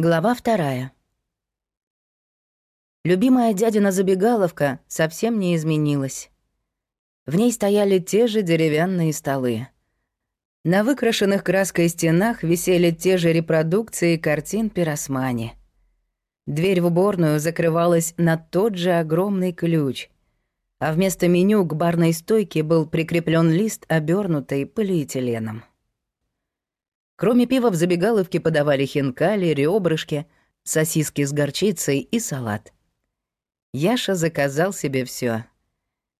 Глава вторая. Любимая дядина забегаловка совсем не изменилась. В ней стояли те же деревянные столы. На выкрашенных краской стенах висели те же репродукции картин Пиросмани. Дверь в уборную закрывалась на тот же огромный ключ, а вместо меню к барной стойке был прикреплен лист, обернутый полиэтиленом. Кроме пива в забегаловке подавали хинкали, ребрышки, сосиски с горчицей и салат. Яша заказал себе все.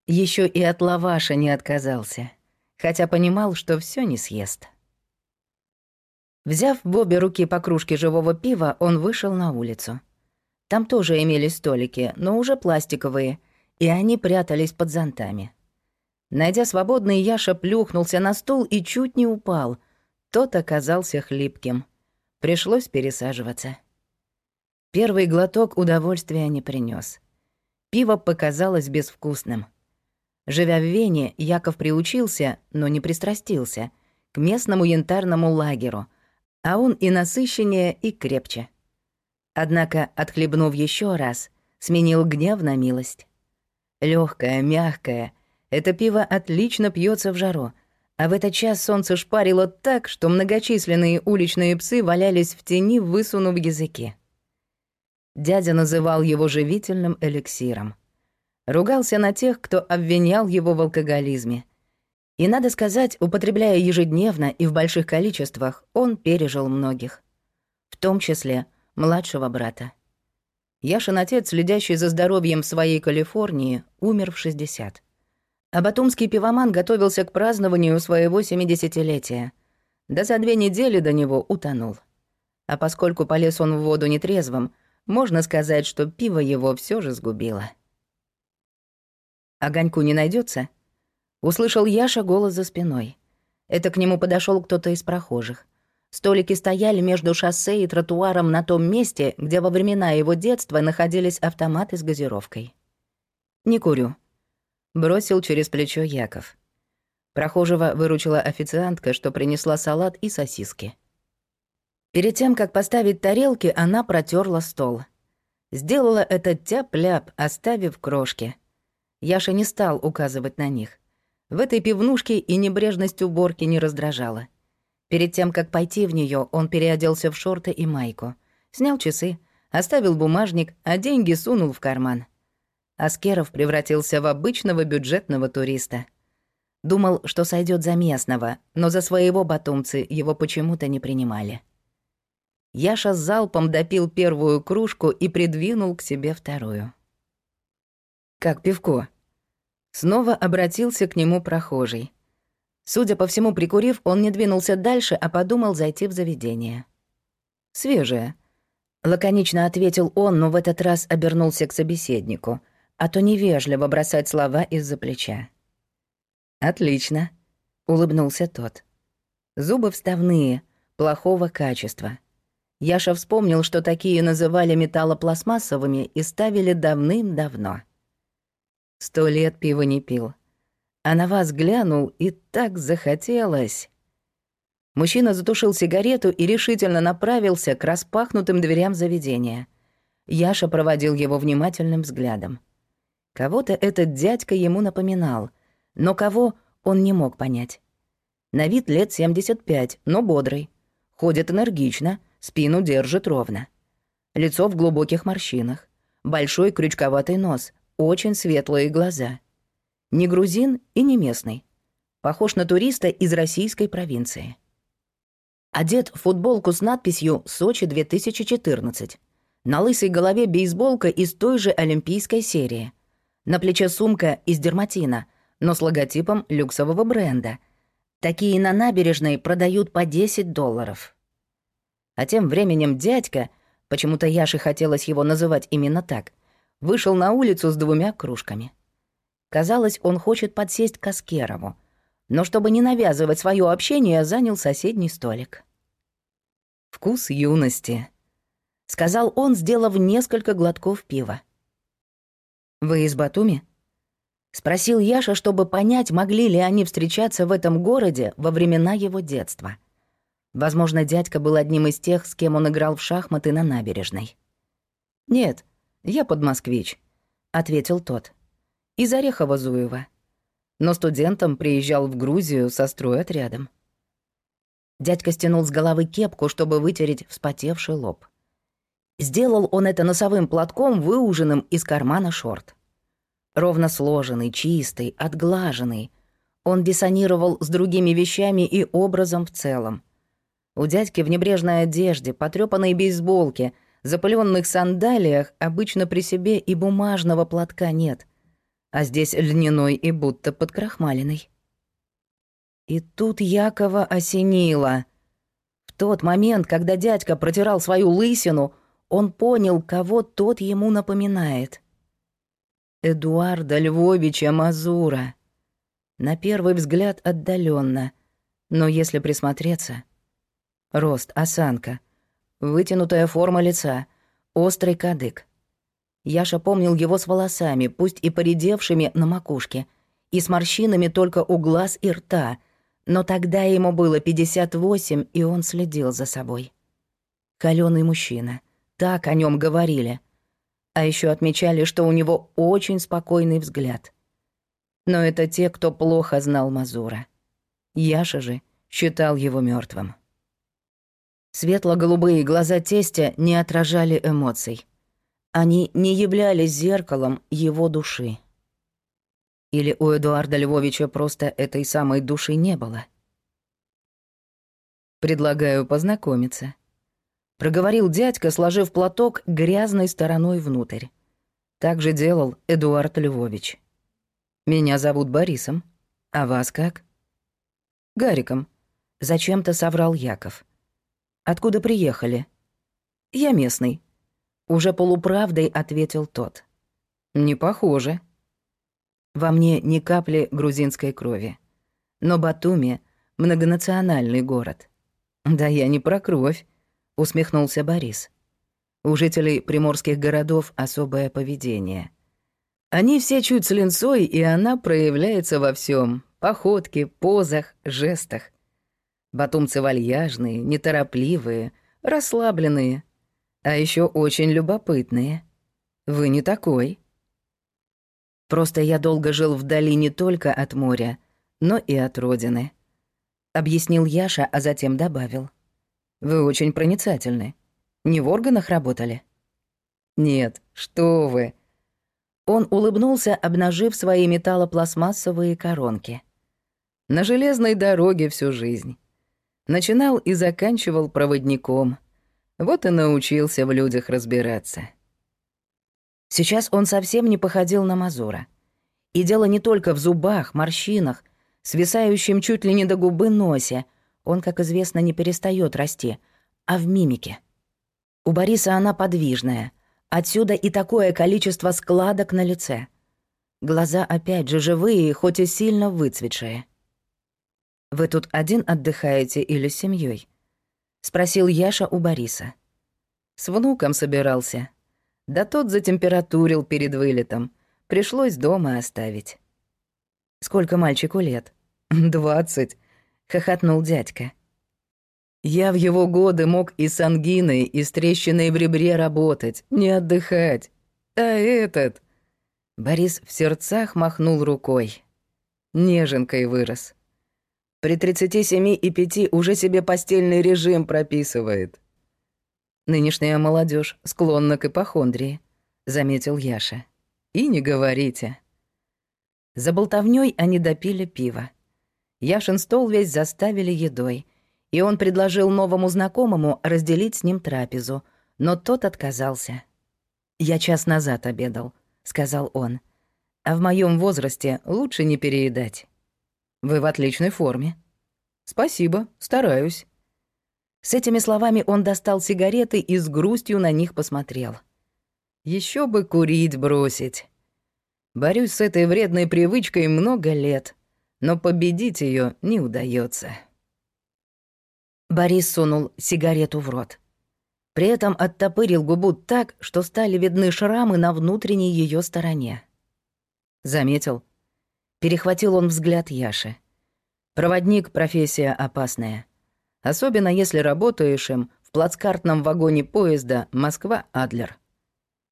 Еще и от лаваша не отказался, хотя понимал, что все не съест. Взяв в обе руки по кружке живого пива, он вышел на улицу. Там тоже имелись столики, но уже пластиковые, и они прятались под зонтами. Найдя свободный, Яша плюхнулся на стул и чуть не упал — тот оказался хлипким. Пришлось пересаживаться. Первый глоток удовольствия не принес. Пиво показалось безвкусным. Живя в Вене, Яков приучился, но не пристрастился, к местному янтарному лагеру, а он и насыщеннее, и крепче. Однако, отхлебнув еще раз, сменил гнев на милость. Легкое, мягкое, это пиво отлично пьется в жару, а в этот час солнце шпарило так, что многочисленные уличные псы валялись в тени, высунув языки. Дядя называл его живительным эликсиром. Ругался на тех, кто обвинял его в алкоголизме. И, надо сказать, употребляя ежедневно и в больших количествах, он пережил многих. В том числе младшего брата. Яшин отец, следящий за здоровьем своей Калифорнии, умер в 60. А батумский пивоман готовился к празднованию своего 70-летия. Да за две недели до него утонул. А поскольку полез он в воду нетрезвым, можно сказать, что пиво его все же сгубило. «Огоньку не найдется? Услышал Яша голос за спиной. Это к нему подошел кто-то из прохожих. Столики стояли между шоссе и тротуаром на том месте, где во времена его детства находились автоматы с газировкой. «Не курю», Бросил через плечо Яков. Прохожего выручила официантка, что принесла салат и сосиски. Перед тем, как поставить тарелки, она протерла стол. Сделала это тяп-ляп, оставив крошки. Яша не стал указывать на них. В этой пивнушке и небрежность уборки не раздражала. Перед тем, как пойти в нее, он переоделся в шорты и майку. Снял часы, оставил бумажник, а деньги сунул в карман. Аскеров превратился в обычного бюджетного туриста. Думал, что сойдет за местного, но за своего батумцы его почему-то не принимали. Яша с залпом допил первую кружку и придвинул к себе вторую. «Как пивко?» Снова обратился к нему прохожий. Судя по всему, прикурив, он не двинулся дальше, а подумал зайти в заведение. «Свежее», — лаконично ответил он, но в этот раз обернулся к собеседнику — а то невежливо бросать слова из-за плеча. «Отлично», — улыбнулся тот. «Зубы вставные, плохого качества. Яша вспомнил, что такие называли металлопластмассовыми и ставили давным-давно. Сто лет пива не пил. А на вас глянул, и так захотелось. Мужчина затушил сигарету и решительно направился к распахнутым дверям заведения. Яша проводил его внимательным взглядом. Кого-то этот дядька ему напоминал, но кого он не мог понять. На вид лет 75, но бодрый. Ходит энергично, спину держит ровно. Лицо в глубоких морщинах. Большой крючковатый нос, очень светлые глаза. Не грузин и не местный. Похож на туриста из российской провинции. Одет в футболку с надписью «Сочи 2014». На лысой голове бейсболка из той же олимпийской серии. На плече сумка из дерматина, но с логотипом люксового бренда. Такие на набережной продают по 10 долларов. А тем временем дядька, почему-то Яше хотелось его называть именно так, вышел на улицу с двумя кружками. Казалось, он хочет подсесть к Аскерову, но чтобы не навязывать свое общение, занял соседний столик. «Вкус юности», — сказал он, сделав несколько глотков пива. «Вы из Батуми?» — спросил Яша, чтобы понять, могли ли они встречаться в этом городе во времена его детства. Возможно, дядька был одним из тех, с кем он играл в шахматы на набережной. «Нет, я подмосквич», — ответил тот. «Из Орехова-Зуева. Но студентом приезжал в Грузию со стройотрядом». Дядька стянул с головы кепку, чтобы вытереть вспотевший лоб. Сделал он это носовым платком, выуженным из кармана шорт. Ровно сложенный, чистый, отглаженный. Он диссонировал с другими вещами и образом в целом. У дядьки в небрежной одежде, потрёпанной бейсболке, запыленных сандалиях обычно при себе и бумажного платка нет, а здесь льняной и будто подкрахмаленный. И тут Якова осенило. В тот момент, когда дядька протирал свою лысину, он понял, кого тот ему напоминает. Эдуарда Львовича Мазура. На первый взгляд отдаленно, но если присмотреться... Рост, осанка, вытянутая форма лица, острый кадык. Яша помнил его с волосами, пусть и поредевшими на макушке, и с морщинами только у глаз и рта — но тогда ему было 58, и он следил за собой. Калёный мужчина. Так о нем говорили. А еще отмечали, что у него очень спокойный взгляд. Но это те, кто плохо знал Мазура. Яша же считал его мертвым. Светло-голубые глаза тестя не отражали эмоций. Они не являлись зеркалом его души. Или у Эдуарда Львовича просто этой самой души не было? «Предлагаю познакомиться», — проговорил дядька, сложив платок грязной стороной внутрь. Так же делал Эдуард Львович. «Меня зовут Борисом. А вас как?» «Гариком», — зачем-то соврал Яков. «Откуда приехали?» «Я местный», — уже полуправдой ответил тот. «Не похоже», во мне ни капли грузинской крови. Но Батуми — многонациональный город. «Да я не про кровь», — усмехнулся Борис. «У жителей приморских городов особое поведение. Они все чуть с и она проявляется во всем: походке, позах, жестах. Батумцы вальяжные, неторопливые, расслабленные, а еще очень любопытные. Вы не такой». Просто я долго жил вдали не только от моря, но и от родины. Объяснил Яша, а затем добавил. Вы очень проницательны. Не в органах работали? Нет, что вы. Он улыбнулся, обнажив свои металлопластмассовые коронки. На железной дороге всю жизнь. Начинал и заканчивал проводником. Вот и научился в людях разбираться. Сейчас он совсем не походил на Мазура. И дело не только в зубах, морщинах, свисающем чуть ли не до губы носе. Он, как известно, не перестает расти, а в мимике. У Бориса она подвижная. Отсюда и такое количество складок на лице. Глаза опять же живые, хоть и сильно выцветшие. «Вы тут один отдыхаете или с семьей? спросил Яша у Бориса. «С внуком собирался», да тот затемпературил перед вылетом. Пришлось дома оставить. «Сколько мальчику лет?» «Двадцать», — хохотнул дядька. «Я в его годы мог и с ангиной, и с трещиной в ребре работать, не отдыхать. А этот...» Борис в сердцах махнул рукой. Неженкой вырос. При тридцати семи и пяти уже себе постельный режим прописывает. Нынешняя молодежь склонна к ипохондрии, заметил Яша. И не говорите. За болтовнёй они допили пиво. Яшин стол весь заставили едой, и он предложил новому знакомому разделить с ним трапезу, но тот отказался. «Я час назад обедал», — сказал он. «А в моем возрасте лучше не переедать». «Вы в отличной форме». «Спасибо, стараюсь». С этими словами он достал сигареты и с грустью на них посмотрел. Еще бы курить бросить. Борюсь с этой вредной привычкой много лет, но победить ее не удается. Борис сунул сигарету в рот. При этом оттопырил губу так, что стали видны шрамы на внутренней ее стороне. Заметил. Перехватил он взгляд Яши. Проводник — профессия опасная. Особенно если работаешь им в плацкартном вагоне поезда «Москва-Адлер».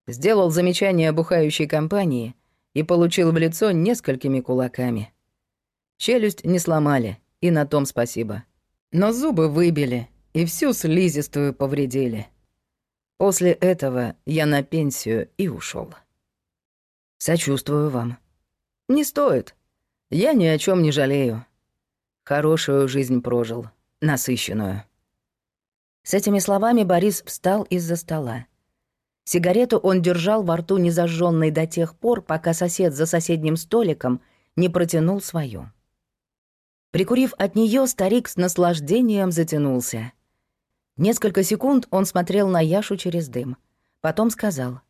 Сделал замечание бухающей компании и получил в лицо несколькими кулаками. Челюсть не сломали, и на том спасибо. Но зубы выбили и всю слизистую повредили. После этого я на пенсию и ушел. Сочувствую вам. Не стоит. Я ни о чем не жалею. Хорошую жизнь прожил, насыщенную. С этими словами Борис встал из-за стола. Сигарету он держал во рту незажженной до тех пор, пока сосед за соседним столиком не протянул свою. Прикурив от нее, старик с наслаждением затянулся. Несколько секунд он смотрел на Яшу через дым. Потом сказал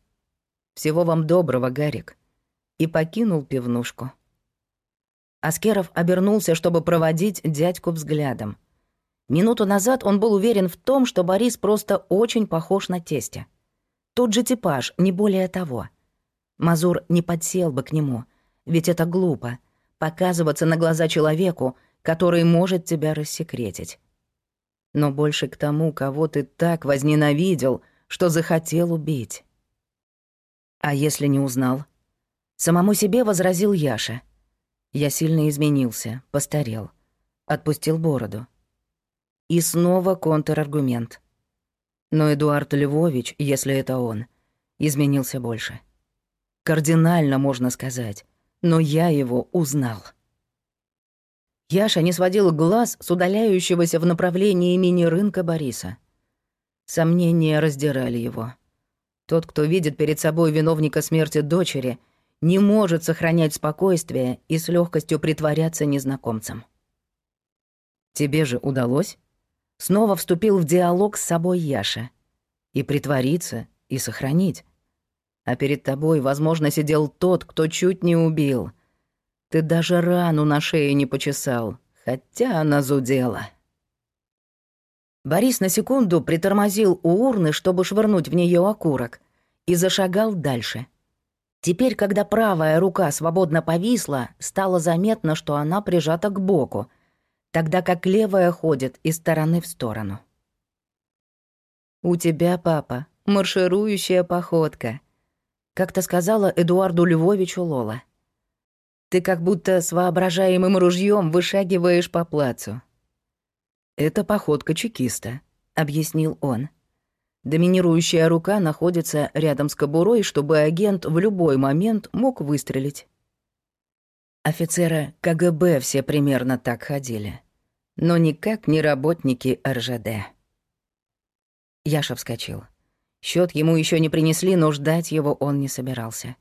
«Всего вам доброго, Гарик», и покинул пивнушку. Аскеров обернулся, чтобы проводить дядьку взглядом. Минуту назад он был уверен в том, что Борис просто очень похож на тестя. Тот же типаж, не более того. Мазур не подсел бы к нему, ведь это глупо — показываться на глаза человеку, который может тебя рассекретить. Но больше к тому, кого ты так возненавидел, что захотел убить. А если не узнал? Самому себе возразил Яша. Я сильно изменился, постарел. Отпустил бороду. И снова контраргумент. Но Эдуард Львович, если это он, изменился больше. Кардинально, можно сказать. Но я его узнал. Яша не сводил глаз с удаляющегося в направлении мини-рынка Бориса. Сомнения раздирали его. Тот, кто видит перед собой виновника смерти дочери, не может сохранять спокойствие и с легкостью притворяться незнакомцем. «Тебе же удалось?» Снова вступил в диалог с собой Яша. «И притвориться, и сохранить. А перед тобой, возможно, сидел тот, кто чуть не убил. Ты даже рану на шее не почесал, хотя она зудела. Борис на секунду притормозил у урны, чтобы швырнуть в нее окурок, и зашагал дальше. Теперь, когда правая рука свободно повисла, стало заметно, что она прижата к боку, тогда как левая ходит из стороны в сторону. «У тебя, папа, марширующая походка», — как-то сказала Эдуарду Львовичу Лола. Ты как будто с воображаемым ружьем вышагиваешь по плацу. Это походка чекиста, объяснил он. Доминирующая рука находится рядом с кобурой, чтобы агент в любой момент мог выстрелить. Офицеры КГБ все примерно так ходили. Но никак не работники РЖД. Яша вскочил. Счет ему еще не принесли, но ждать его он не собирался.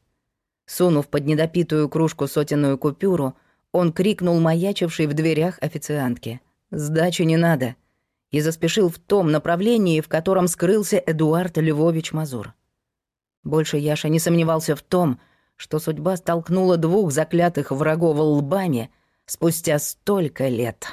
Сунув под недопитую кружку сотенную купюру, он крикнул маячившей в дверях официантке. «Сдачи не надо!» и заспешил в том направлении, в котором скрылся Эдуард Львович Мазур. Больше Яша не сомневался в том, что судьба столкнула двух заклятых врагов лбами спустя столько лет.